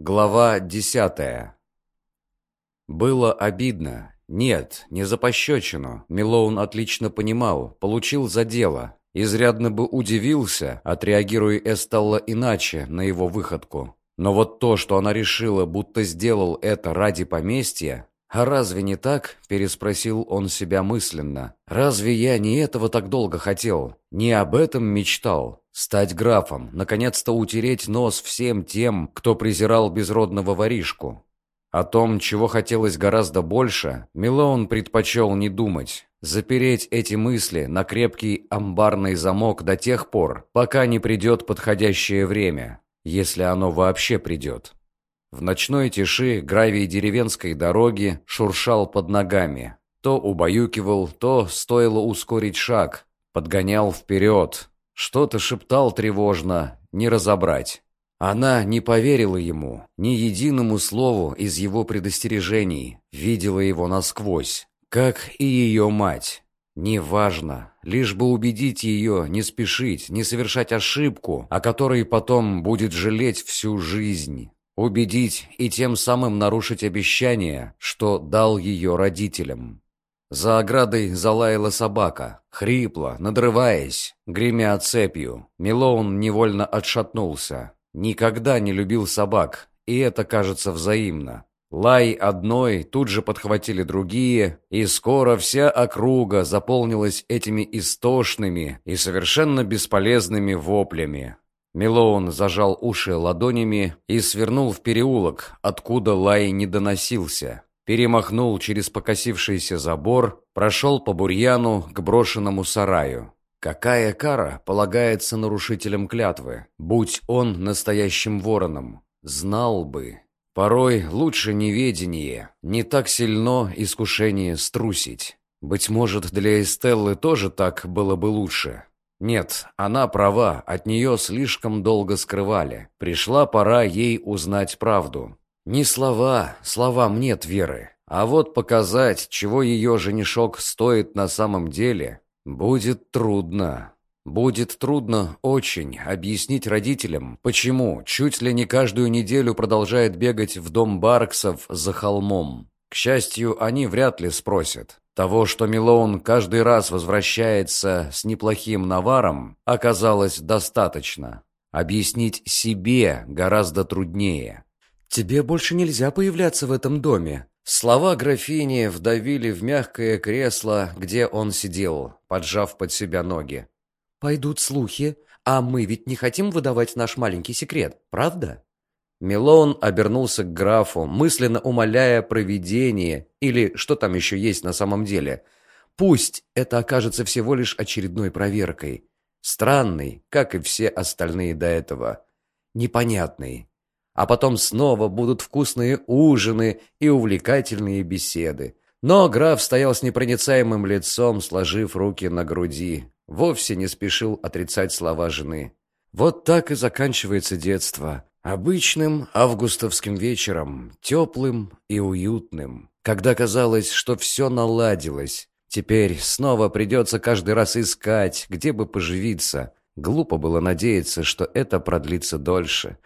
Глава десятая. Было обидно. Нет, не за пощечину. Милоун отлично понимал, получил за дело. Изрядно бы удивился, отреагируя Эстелла иначе на его выходку. Но вот то, что она решила, будто сделал это ради поместья... «А разве не так?» – переспросил он себя мысленно. «Разве я не этого так долго хотел? Не об этом мечтал?» Стать графом, наконец-то утереть нос всем тем, кто презирал безродного воришку. О том, чего хотелось гораздо больше, Милоун предпочел не думать. Запереть эти мысли на крепкий амбарный замок до тех пор, пока не придет подходящее время, если оно вообще придет. В ночной тиши гравий деревенской дороги шуршал под ногами. То убаюкивал, то стоило ускорить шаг, подгонял вперед, что-то шептал тревожно, не разобрать. Она не поверила ему, ни единому слову из его предостережений, видела его насквозь, как и ее мать. Неважно, лишь бы убедить ее не спешить, не совершать ошибку, о которой потом будет жалеть всю жизнь. Убедить и тем самым нарушить обещание, что дал ее родителям. За оградой залаяла собака, хрипло, надрываясь, гремя цепью. Милоун невольно отшатнулся. Никогда не любил собак, и это кажется взаимно. Лай одной тут же подхватили другие, и скоро вся округа заполнилась этими истошными и совершенно бесполезными воплями. Милоун зажал уши ладонями и свернул в переулок, откуда лай не доносился перемахнул через покосившийся забор, прошел по бурьяну к брошенному сараю. Какая кара полагается нарушителям клятвы, будь он настоящим вороном? Знал бы. Порой лучше неведение, не так сильно искушение струсить. Быть может, для Эстеллы тоже так было бы лучше. Нет, она права, от нее слишком долго скрывали. Пришла пора ей узнать правду. Не слова, словам нет веры. А вот показать, чего ее женишок стоит на самом деле, будет трудно. Будет трудно очень объяснить родителям, почему чуть ли не каждую неделю продолжает бегать в дом Барксов за холмом. К счастью, они вряд ли спросят. Того, что Милоун каждый раз возвращается с неплохим наваром, оказалось достаточно. Объяснить себе гораздо труднее. «Тебе больше нельзя появляться в этом доме». Слова графини вдавили в мягкое кресло, где он сидел, поджав под себя ноги. «Пойдут слухи, а мы ведь не хотим выдавать наш маленький секрет, правда?» Милон обернулся к графу, мысленно умоляя провидение, или что там еще есть на самом деле. Пусть это окажется всего лишь очередной проверкой. Странный, как и все остальные до этого. Непонятный, а потом снова будут вкусные ужины и увлекательные беседы. Но граф стоял с непроницаемым лицом, сложив руки на груди. Вовсе не спешил отрицать слова жены. Вот так и заканчивается детство. Обычным августовским вечером, теплым и уютным. Когда казалось, что все наладилось. Теперь снова придется каждый раз искать, где бы поживиться. Глупо было надеяться, что это продлится дольше.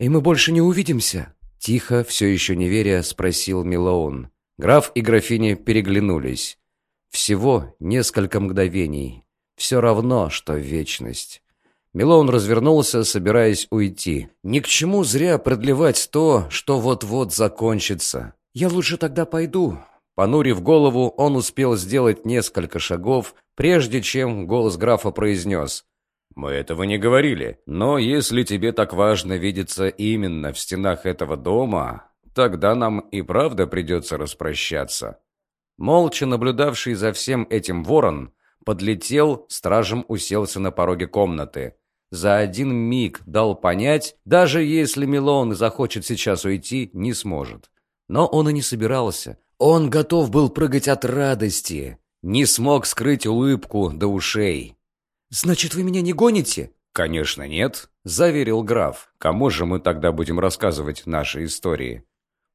«И мы больше не увидимся?» Тихо, все еще не веря, спросил Милоун. Граф и графиня переглянулись. Всего несколько мгновений. Все равно, что вечность. Милоун развернулся, собираясь уйти. Ни к чему зря продлевать то, что вот-вот закончится. «Я лучше тогда пойду». Понурив голову, он успел сделать несколько шагов, прежде чем голос графа произнес. «Мы этого не говорили, но если тебе так важно видеться именно в стенах этого дома, тогда нам и правда придется распрощаться». Молча наблюдавший за всем этим ворон подлетел, стражем уселся на пороге комнаты. За один миг дал понять, даже если Милон захочет сейчас уйти, не сможет. Но он и не собирался. Он готов был прыгать от радости. Не смог скрыть улыбку до ушей. «Значит, вы меня не гоните?» «Конечно нет», — заверил граф. «Кому же мы тогда будем рассказывать наши истории?»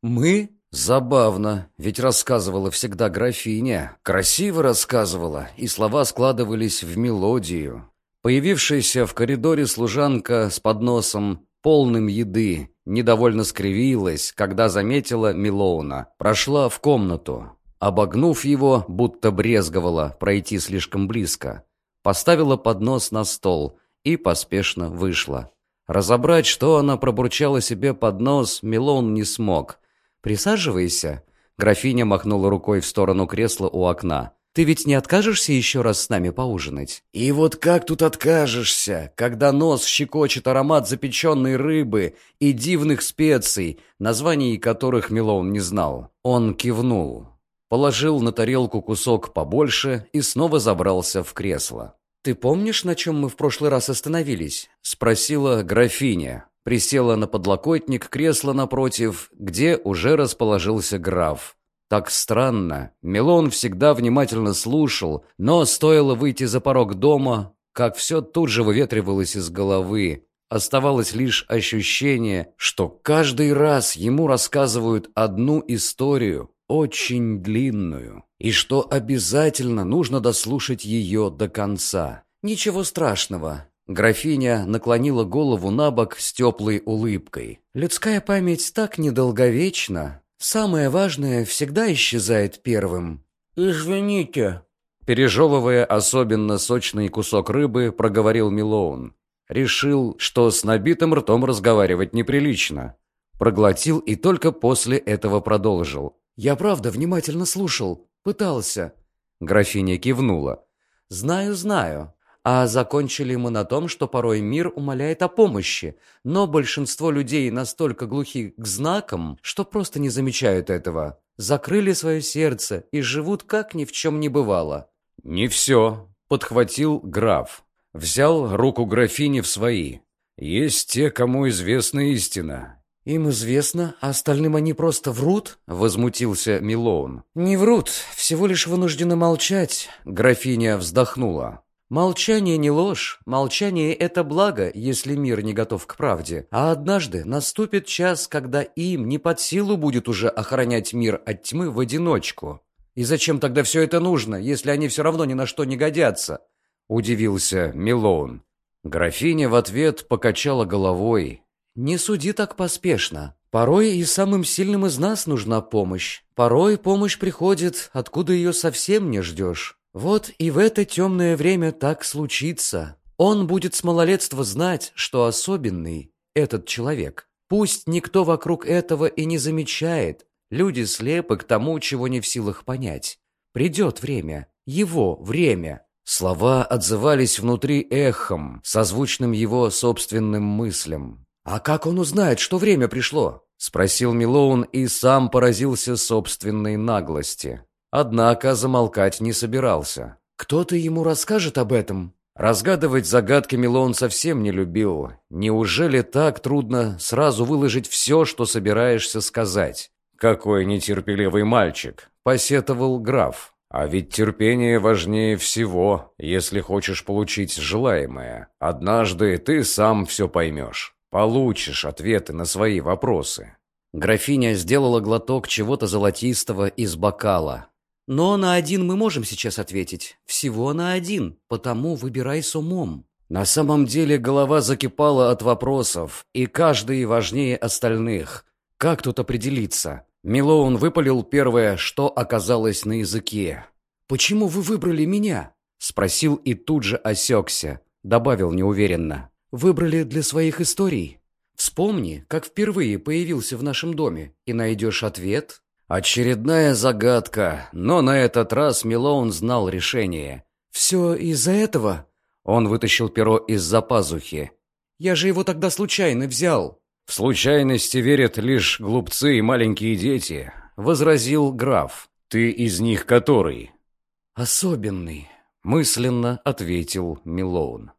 «Мы?» Забавно, ведь рассказывала всегда графиня. Красиво рассказывала, и слова складывались в мелодию. Появившаяся в коридоре служанка с подносом, полным еды, недовольно скривилась, когда заметила Милоуна. Прошла в комнату. Обогнув его, будто брезговала пройти слишком близко. Поставила поднос на стол и поспешно вышла. Разобрать, что она пробурчала себе под нос, Милоун не смог. «Присаживайся», — графиня махнула рукой в сторону кресла у окна. Ты ведь не откажешься еще раз с нами поужинать? И вот как тут откажешься, когда нос щекочет аромат запеченной рыбы и дивных специй, названий которых Милоун не знал? Он кивнул, положил на тарелку кусок побольше и снова забрался в кресло. «Ты помнишь, на чем мы в прошлый раз остановились?» — спросила графиня. Присела на подлокотник кресла напротив, где уже расположился граф. Так странно. Милон всегда внимательно слушал, но стоило выйти за порог дома, как все тут же выветривалось из головы. Оставалось лишь ощущение, что каждый раз ему рассказывают одну историю, очень длинную, и что обязательно нужно дослушать ее до конца. «Ничего страшного», Графиня наклонила голову на бок с теплой улыбкой. «Людская память так недолговечна. Самое важное всегда исчезает первым. «Извините», — пережевывая особенно сочный кусок рыбы, проговорил Милоун. Решил, что с набитым ртом разговаривать неприлично. Проглотил и только после этого продолжил. «Я правда внимательно слушал. Пытался». Графиня кивнула. «Знаю, знаю. А закончили мы на том, что порой мир умоляет о помощи, но большинство людей настолько глухи к знакам, что просто не замечают этого. Закрыли свое сердце и живут как ни в чем не бывало. «Не все», — подхватил граф. Взял руку графини в свои. «Есть те, кому известна истина». «Им известно, а остальным они просто врут?» — возмутился Милоун. «Не врут, всего лишь вынуждены молчать», — графиня вздохнула. Молчание не ложь, молчание — это благо, если мир не готов к правде. А однажды наступит час, когда им не под силу будет уже охранять мир от тьмы в одиночку. И зачем тогда все это нужно, если они все равно ни на что не годятся? Удивился Милоун. Графиня в ответ покачала головой. «Не суди так поспешно. Порой и самым сильным из нас нужна помощь. Порой помощь приходит, откуда ее совсем не ждешь. Вот и в это темное время так случится. Он будет с малолетства знать, что особенный этот человек. Пусть никто вокруг этого и не замечает. Люди слепы к тому, чего не в силах понять. Придет время. Его время. Слова отзывались внутри эхом, созвучным его собственным мыслям. «А как он узнает, что время пришло?» — спросил Милоун и сам поразился собственной наглости. Однако замолкать не собирался. «Кто-то ему расскажет об этом?» Разгадывать загадки Милон совсем не любил. Неужели так трудно сразу выложить все, что собираешься сказать? «Какой нетерпеливый мальчик!» — посетовал граф. «А ведь терпение важнее всего, если хочешь получить желаемое. Однажды ты сам все поймешь. Получишь ответы на свои вопросы». Графиня сделала глоток чего-то золотистого из бокала, но на один мы можем сейчас ответить. Всего на один, потому выбирай с умом. На самом деле голова закипала от вопросов, и каждый важнее остальных. Как тут определиться? Милоун выпалил первое, что оказалось на языке. «Почему вы выбрали меня?» Спросил и тут же осекся. Добавил неуверенно. «Выбрали для своих историй. Вспомни, как впервые появился в нашем доме, и найдешь ответ Очередная загадка, но на этот раз Милоун знал решение. «Все из-за этого?» Он вытащил перо из-за пазухи. «Я же его тогда случайно взял». «В случайности верят лишь глупцы и маленькие дети», — возразил граф. «Ты из них который?» «Особенный», — мысленно ответил Милоун.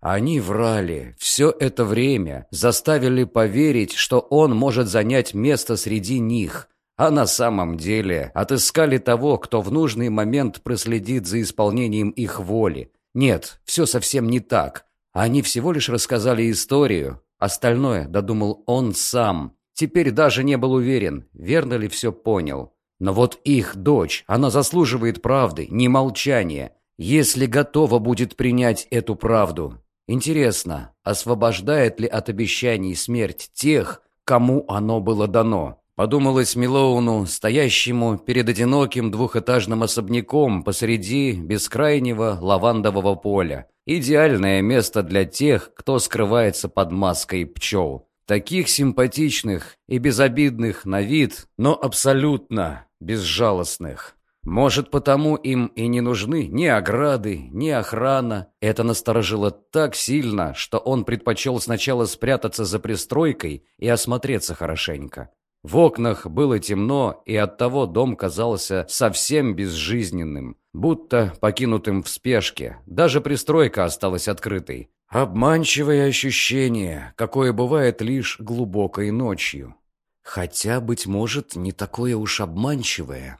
Они врали все это время, заставили поверить, что он может занять место среди них — а на самом деле отыскали того, кто в нужный момент проследит за исполнением их воли. Нет, все совсем не так. Они всего лишь рассказали историю. Остальное додумал он сам. Теперь даже не был уверен, верно ли все понял. Но вот их дочь, она заслуживает правды, не молчания. Если готова будет принять эту правду. Интересно, освобождает ли от обещаний смерть тех, кому оно было дано? Подумалось Милоуну, стоящему перед одиноким двухэтажным особняком посреди бескрайнего лавандового поля. Идеальное место для тех, кто скрывается под маской пчел. Таких симпатичных и безобидных на вид, но абсолютно безжалостных. Может, потому им и не нужны ни ограды, ни охрана. Это насторожило так сильно, что он предпочел сначала спрятаться за пристройкой и осмотреться хорошенько. В окнах было темно, и оттого дом казался совсем безжизненным, будто покинутым в спешке. Даже пристройка осталась открытой. Обманчивое ощущение, какое бывает лишь глубокой ночью. Хотя, быть может, не такое уж обманчивое.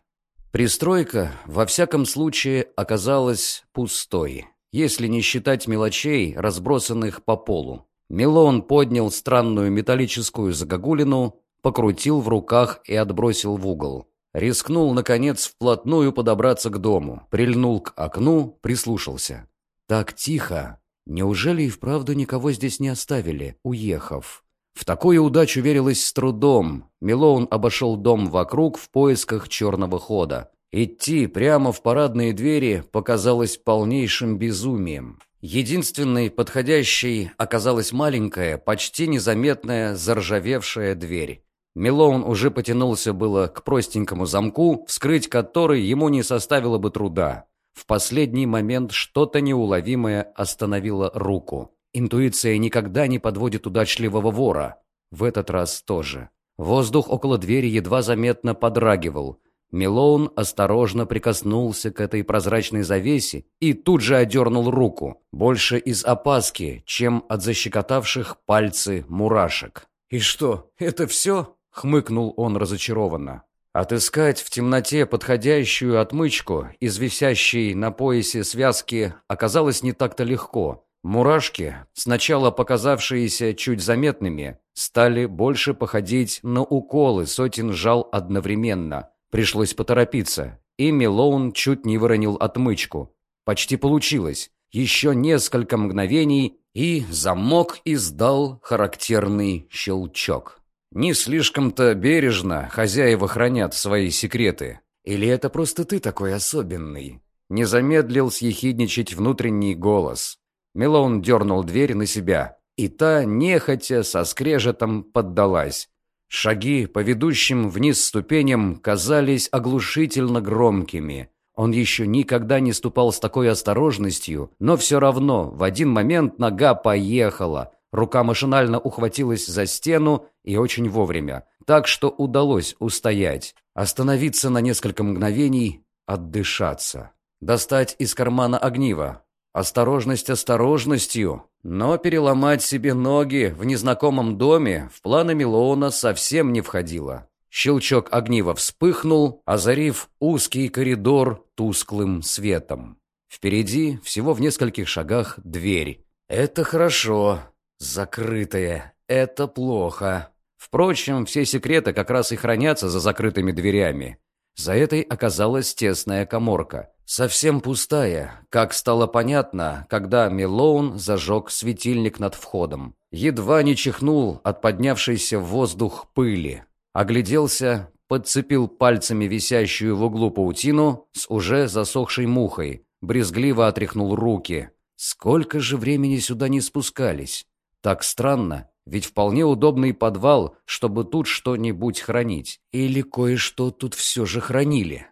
Пристройка, во всяком случае, оказалась пустой, если не считать мелочей, разбросанных по полу. Милон поднял странную металлическую загогулину, покрутил в руках и отбросил в угол. Рискнул, наконец, вплотную подобраться к дому, прильнул к окну, прислушался. Так тихо. Неужели и вправду никого здесь не оставили, уехав? В такую удачу верилось с трудом. Милоун обошел дом вокруг в поисках черного хода. Идти прямо в парадные двери показалось полнейшим безумием. Единственной подходящей оказалась маленькая, почти незаметная заржавевшая дверь. Милоун уже потянулся было к простенькому замку, вскрыть который ему не составило бы труда. В последний момент что-то неуловимое остановило руку. Интуиция никогда не подводит удачливого вора. В этот раз тоже. Воздух около двери едва заметно подрагивал. Милоун осторожно прикоснулся к этой прозрачной завесе и тут же одернул руку, больше из опаски, чем от защекотавших пальцы мурашек. «И что, это все?» хмыкнул он разочарованно. Отыскать в темноте подходящую отмычку из висящей на поясе связки оказалось не так-то легко. Мурашки, сначала показавшиеся чуть заметными, стали больше походить на уколы сотен жал одновременно. Пришлось поторопиться, и Милоун чуть не выронил отмычку. Почти получилось. Еще несколько мгновений, и замок издал характерный щелчок. Не слишком-то бережно хозяева хранят свои секреты. Или это просто ты такой особенный? Не замедлил съехидничать внутренний голос. Мелоун дернул дверь на себя, и та, нехотя, со скрежетом поддалась. Шаги по ведущим вниз ступеням казались оглушительно громкими. Он еще никогда не ступал с такой осторожностью, но все равно в один момент нога поехала, Рука машинально ухватилась за стену и очень вовремя, так что удалось устоять, остановиться на несколько мгновений, отдышаться, достать из кармана огниво. Осторожность осторожностью, но переломать себе ноги в незнакомом доме в планы Милоуна совсем не входило. Щелчок огнива вспыхнул, озарив узкий коридор тусклым светом. Впереди, всего в нескольких шагах, дверь. «Это хорошо. Закрытые. Это плохо. Впрочем, все секреты как раз и хранятся за закрытыми дверями. За этой оказалась тесная коморка. Совсем пустая, как стало понятно, когда Милоун зажег светильник над входом. Едва не чихнул от поднявшейся в воздух пыли. Огляделся, подцепил пальцами висящую в углу паутину с уже засохшей мухой, брезгливо отряхнул руки. Сколько же времени сюда не спускались? Так странно, ведь вполне удобный подвал, чтобы тут что-нибудь хранить. Или кое-что тут все же хранили.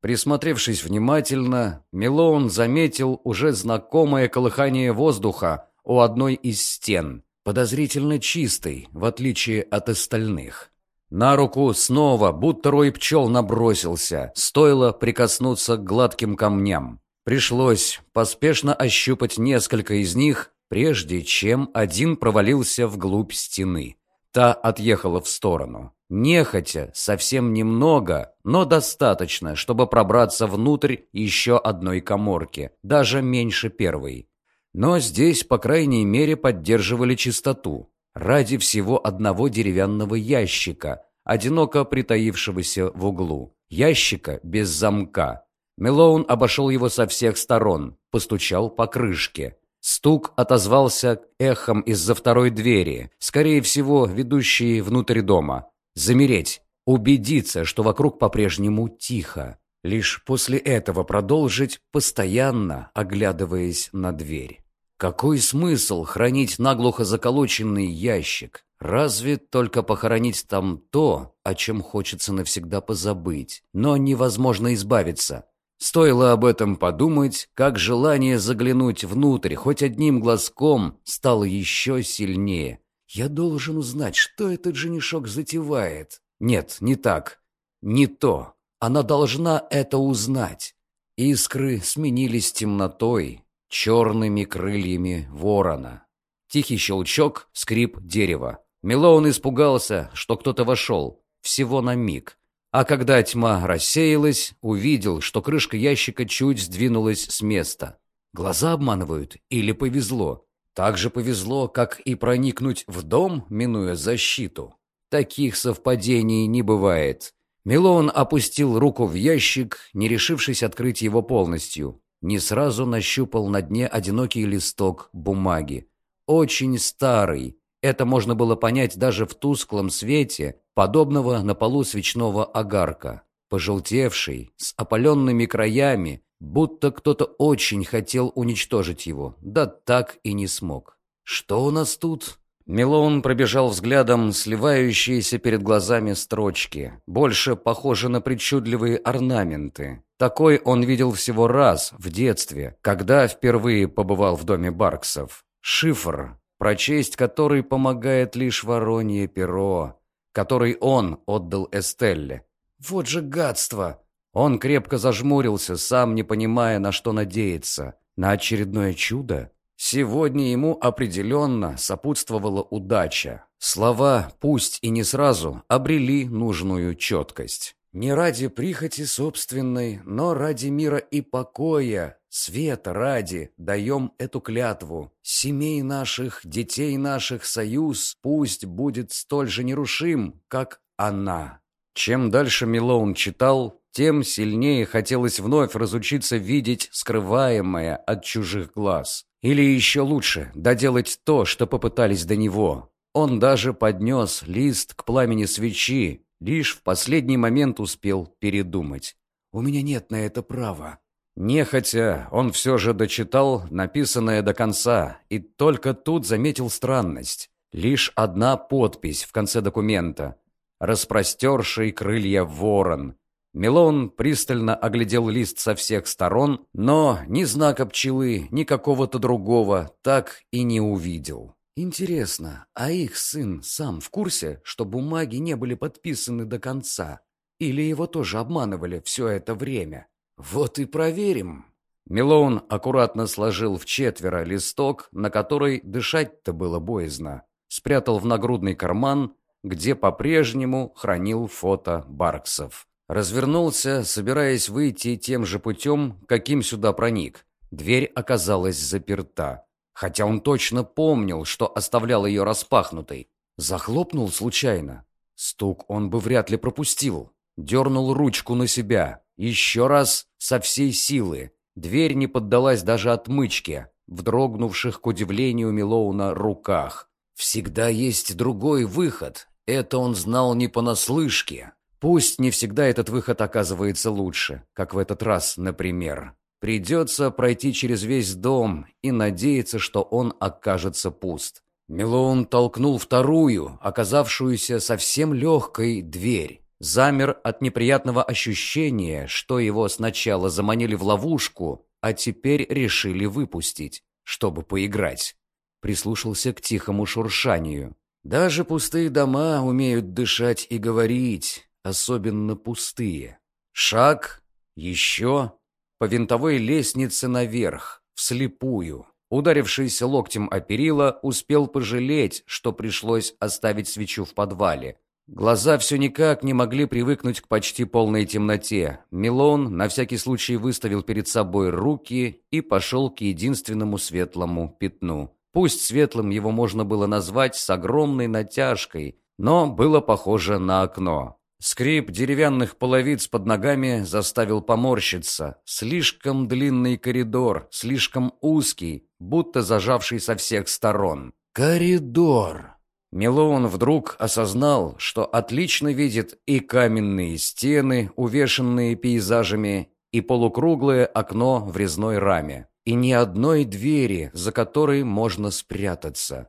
Присмотревшись внимательно, Милоун заметил уже знакомое колыхание воздуха у одной из стен, подозрительно чистой, в отличие от остальных. На руку снова, будто рой пчел набросился, стоило прикоснуться к гладким камням. Пришлось поспешно ощупать несколько из них прежде чем один провалился вглубь стены. Та отъехала в сторону. Нехотя, совсем немного, но достаточно, чтобы пробраться внутрь еще одной коморки, даже меньше первой. Но здесь, по крайней мере, поддерживали чистоту. Ради всего одного деревянного ящика, одиноко притаившегося в углу. Ящика без замка. Мелоун обошел его со всех сторон, постучал по крышке. Стук отозвался эхом из-за второй двери, скорее всего, ведущей внутрь дома. Замереть, убедиться, что вокруг по-прежнему тихо. Лишь после этого продолжить, постоянно оглядываясь на дверь. Какой смысл хранить наглухо заколоченный ящик? Разве только похоронить там то, о чем хочется навсегда позабыть, но невозможно избавиться. Стоило об этом подумать, как желание заглянуть внутрь хоть одним глазком стало еще сильнее. Я должен узнать, что этот женишок затевает. Нет, не так. Не то. Она должна это узнать. Искры сменились темнотой, черными крыльями ворона. Тихий щелчок, скрип дерева. Мелоун испугался, что кто-то вошел. Всего на миг. А когда тьма рассеялась, увидел, что крышка ящика чуть сдвинулась с места. Глаза обманывают или повезло? Так же повезло, как и проникнуть в дом, минуя защиту. Таких совпадений не бывает. Милон опустил руку в ящик, не решившись открыть его полностью. Не сразу нащупал на дне одинокий листок бумаги. Очень старый. Это можно было понять даже в тусклом свете, подобного на полу свечного огарка. Пожелтевший, с опаленными краями, будто кто-то очень хотел уничтожить его, да так и не смог. «Что у нас тут?» Милон пробежал взглядом сливающиеся перед глазами строчки, больше похожи на причудливые орнаменты. Такой он видел всего раз, в детстве, когда впервые побывал в доме Барксов. Шифр, прочесть который помогает лишь воронье перо, который он отдал Эстелле. Вот же гадство! Он крепко зажмурился, сам не понимая, на что надеяться. На очередное чудо? Сегодня ему определенно сопутствовала удача. Слова, пусть и не сразу, обрели нужную четкость. Не ради прихоти собственной, но ради мира и покоя, света ради, даем эту клятву. Семей наших, детей наших союз пусть будет столь же нерушим, как она. Чем дальше Милоун читал, тем сильнее хотелось вновь разучиться видеть скрываемое от чужих глаз. Или еще лучше, доделать то, что попытались до него. Он даже поднес лист к пламени свечи, лишь в последний момент успел передумать. «У меня нет на это права». Нехотя, он все же дочитал написанное до конца, и только тут заметил странность. Лишь одна подпись в конце документа. «Распростерший крылья ворон», Милон пристально оглядел лист со всех сторон, но ни знака пчелы, ни какого-то другого так и не увидел. Интересно, а их сын сам в курсе, что бумаги не были подписаны до конца? Или его тоже обманывали все это время? Вот и проверим. Милоун аккуратно сложил в четверо листок, на который дышать-то было боязно. Спрятал в нагрудный карман, где по-прежнему хранил фото Барксов. Развернулся, собираясь выйти тем же путем, каким сюда проник. Дверь оказалась заперта. Хотя он точно помнил, что оставлял ее распахнутой. Захлопнул случайно. Стук он бы вряд ли пропустил. Дернул ручку на себя. Еще раз со всей силы. Дверь не поддалась даже отмычке, в дрогнувших, к удивлению Милоуна, руках. Всегда есть другой выход. Это он знал не понаслышке. Пусть не всегда этот выход оказывается лучше, как в этот раз, например. Придется пройти через весь дом и надеяться, что он окажется пуст. Милоун толкнул вторую, оказавшуюся совсем легкой, дверь. Замер от неприятного ощущения, что его сначала заманили в ловушку, а теперь решили выпустить, чтобы поиграть. Прислушался к тихому шуршанию. Даже пустые дома умеют дышать и говорить особенно пустые. Шаг, еще, по винтовой лестнице наверх, вслепую. Ударившийся локтем о перила, успел пожалеть, что пришлось оставить свечу в подвале. Глаза все никак не могли привыкнуть к почти полной темноте. Милон на всякий случай выставил перед собой руки и пошел к единственному светлому пятну. Пусть светлым его можно было назвать с огромной натяжкой, но было похоже на окно. Скрип деревянных половиц под ногами заставил поморщиться. Слишком длинный коридор, слишком узкий, будто зажавший со всех сторон. Коридор! Милоун вдруг осознал, что отлично видит и каменные стены, увешанные пейзажами, и полукруглое окно в резной раме, и ни одной двери, за которой можно спрятаться.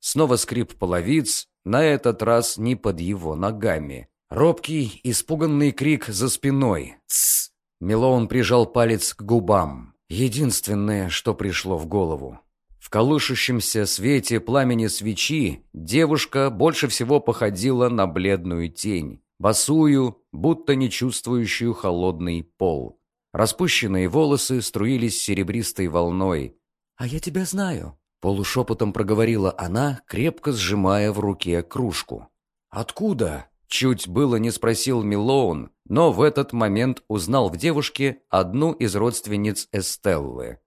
Снова скрип половиц, на этот раз не под его ногами. Робкий, испуганный крик за спиной. «Тссс!» Милоун прижал палец к губам. Единственное, что пришло в голову. В колышущемся свете пламени свечи девушка больше всего походила на бледную тень, босую, будто не чувствующую холодный пол. Распущенные волосы струились серебристой волной. «А я тебя знаю», — полушепотом проговорила она, крепко сжимая в руке кружку. «Откуда?» — чуть было не спросил Милоун, но в этот момент узнал в девушке одну из родственниц Эстеллы.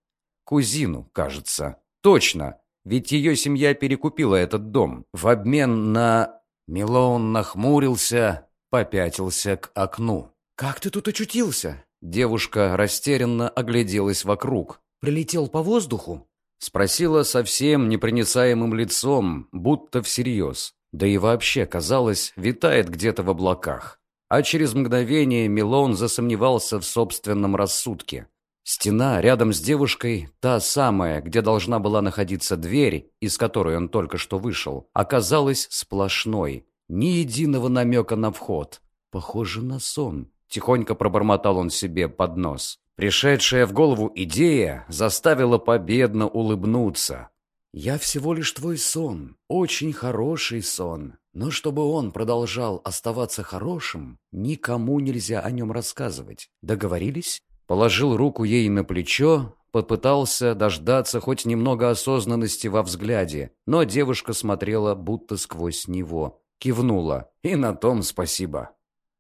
Кузину, кажется. Точно, ведь ее семья перекупила этот дом в обмен на... Милоун нахмурился, попятился к окну. «Как ты тут очутился?» Девушка растерянно огляделась вокруг. «Прилетел по воздуху?» Спросила совсем непроницаемым лицом, будто всерьез. Да и вообще, казалось, витает где-то в облаках. А через мгновение Милон засомневался в собственном рассудке. Стена рядом с девушкой, та самая, где должна была находиться дверь, из которой он только что вышел, оказалась сплошной. Ни единого намека на вход. Похоже на сон. Тихонько пробормотал он себе под нос. Пришедшая в голову идея заставила победно улыбнуться. «Я всего лишь твой сон, очень хороший сон. Но чтобы он продолжал оставаться хорошим, никому нельзя о нем рассказывать. Договорились?» Положил руку ей на плечо, попытался дождаться хоть немного осознанности во взгляде, но девушка смотрела будто сквозь него. Кивнула. И на том спасибо.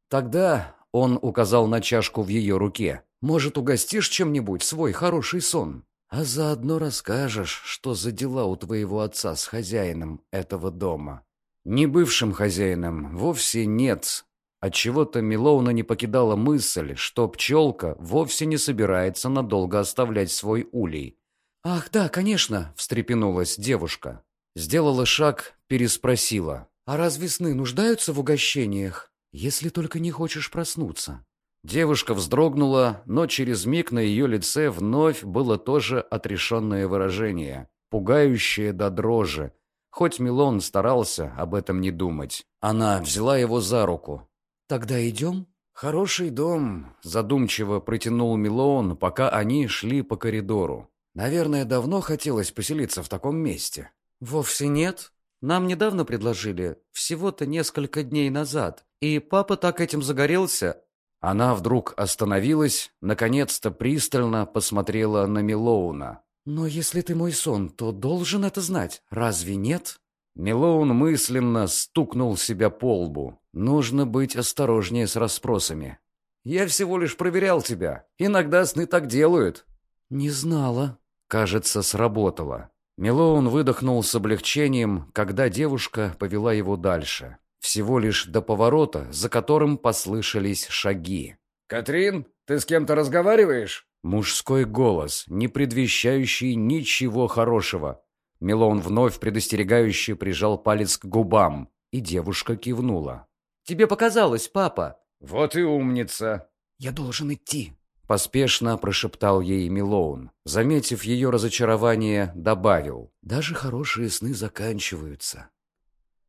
Тогда он указал на чашку в ее руке. «Может, угостишь чем-нибудь свой хороший сон? А заодно расскажешь, что за дела у твоего отца с хозяином этого дома». Не бывшим хозяином вовсе нет. Отчего-то Милоуна не покидала мысль, что пчелка вовсе не собирается надолго оставлять свой улей. «Ах, да, конечно!» — встрепенулась девушка. Сделала шаг, переспросила. «А разве сны нуждаются в угощениях?» Если только не хочешь проснуться». Девушка вздрогнула, но через миг на ее лице вновь было тоже отрешенное выражение, пугающее до дрожи. Хоть Милон старался об этом не думать. Она взяла его за руку. «Тогда идем?» «Хороший дом», — задумчиво протянул Милон, пока они шли по коридору. «Наверное, давно хотелось поселиться в таком месте». «Вовсе нет. Нам недавно предложили, всего-то несколько дней назад. И папа так этим загорелся. Она вдруг остановилась, наконец-то пристально посмотрела на Милоуна. «Но если ты мой сон, то должен это знать, разве нет?» Милоун мысленно стукнул себя по лбу. «Нужно быть осторожнее с расспросами». «Я всего лишь проверял тебя. Иногда сны так делают». «Не знала». Кажется, сработало. Милоун выдохнул с облегчением, когда девушка повела его дальше. Всего лишь до поворота, за которым послышались шаги. «Катрин, ты с кем-то разговариваешь?» Мужской голос, не предвещающий ничего хорошего. Милон вновь предостерегающе прижал палец к губам, и девушка кивнула. «Тебе показалось, папа!» «Вот и умница!» «Я должен идти!» Поспешно прошептал ей Милоун. Заметив ее разочарование, добавил. «Даже хорошие сны заканчиваются».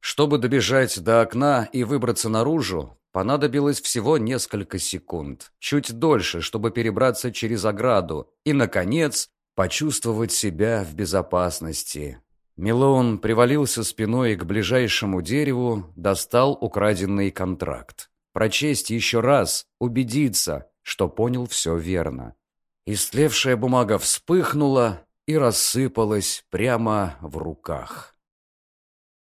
Чтобы добежать до окна и выбраться наружу, понадобилось всего несколько секунд. Чуть дольше, чтобы перебраться через ограду и, наконец, почувствовать себя в безопасности. Милон привалился спиной к ближайшему дереву, достал украденный контракт. Прочесть еще раз, убедиться, что понял все верно. Истлевшая бумага вспыхнула и рассыпалась прямо в руках.